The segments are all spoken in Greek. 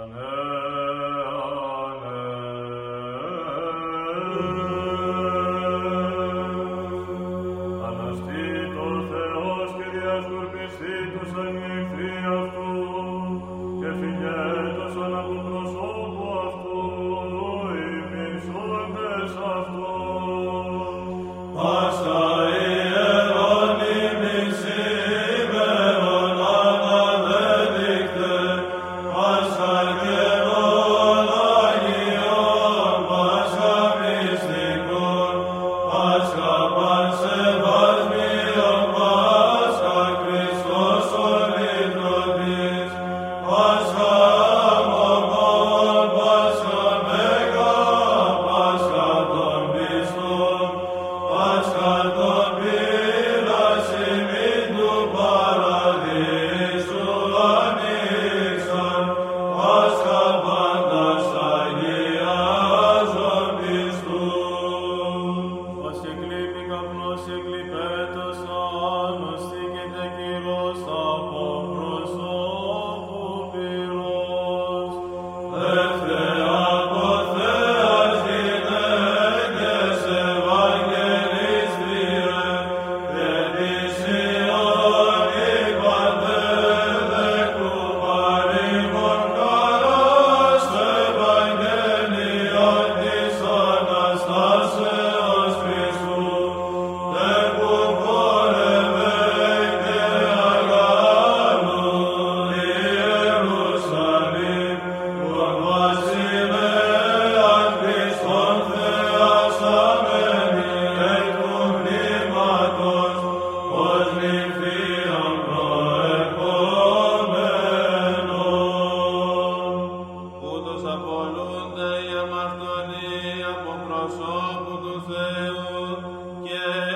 Amen. από τον Θεό και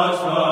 Shabbat Shalom.